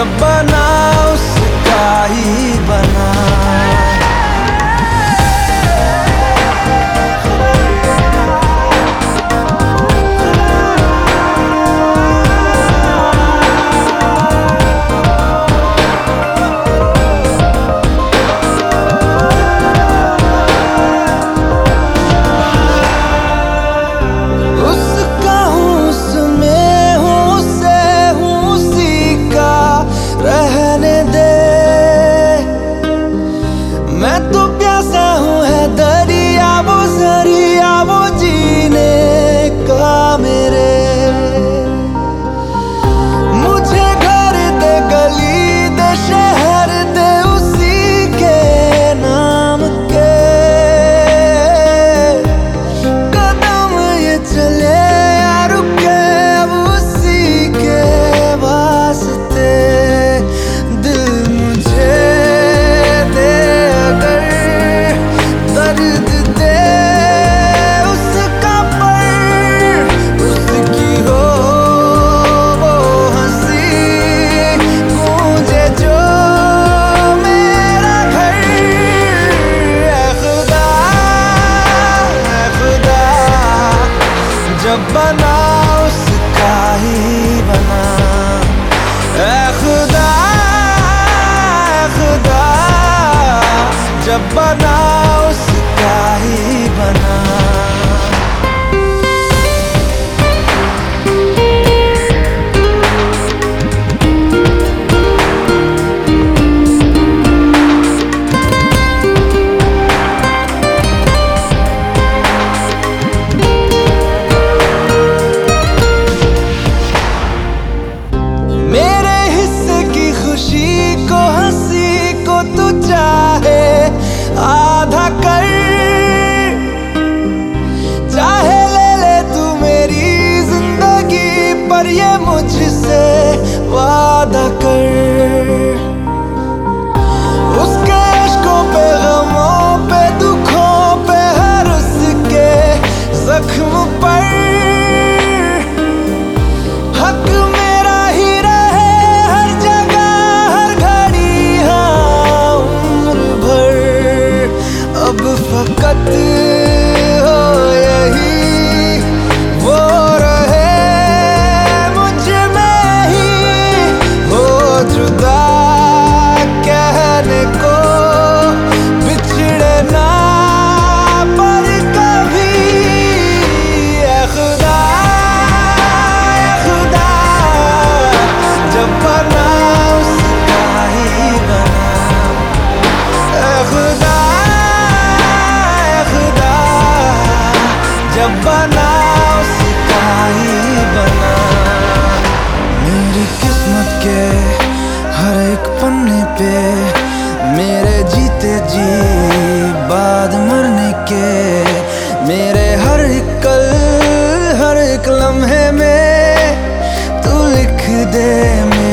your body. जब बना उसका ही बना। खुदा खुदा जब बना वादा कर। उसके इश्कों पे गमों पे, दुखों पे, हर उसके जख्म पर। हक मेरा ही रहे, हर जगह, हर घड़ी हाँ उम्र भर। अब फकत जब बना उसका बना। मेरी किस्मत के हर एक पन्ने पे मेरे जीते जी, बाद मरने के मेरे हर एक कल, हर एक लम्हे में तू लिख दे मेरा